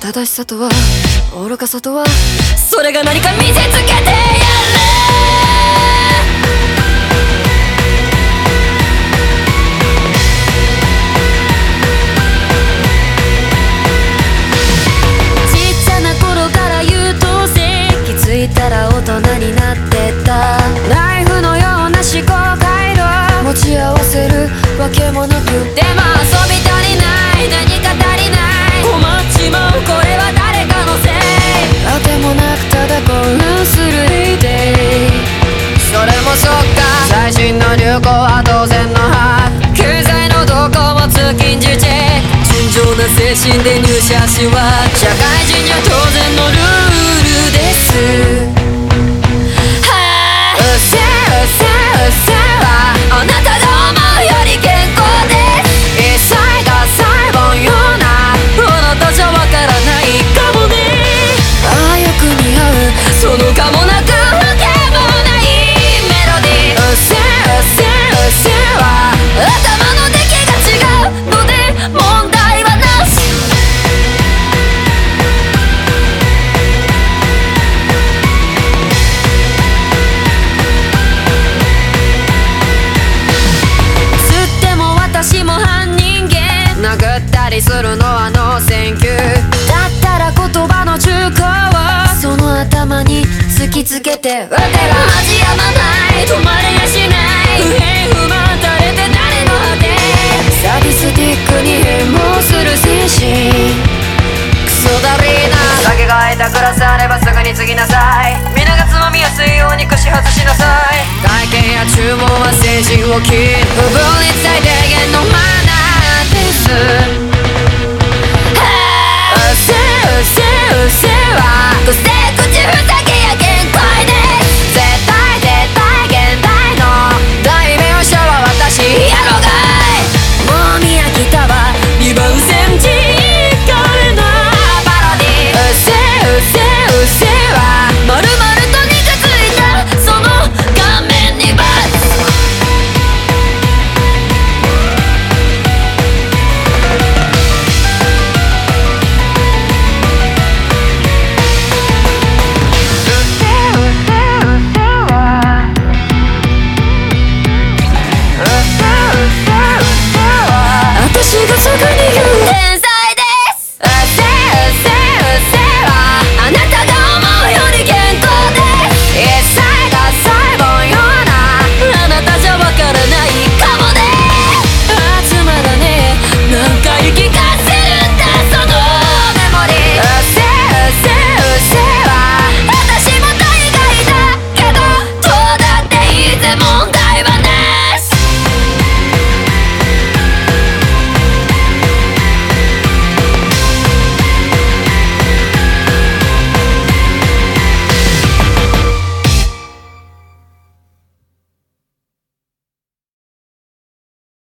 正しさとは愚かさとはそれが何か見せつけてやる。ちっちゃな頃から優等生気づいたら大人になってた。ナイフのような思考回路持ち合わせるわけもなく。でも情な精神で入社しは社会人には当然のルールですけてわ味やまない。止まれやしない。不平不満垂れて誰の果て。サディスティックに変貌する精神。クソだりーな。酒が空いたグラスあればすぐに継ぎなさい。皆がつまみやすいように串外しなさい。会計や注文は精神を切る。不分に最低限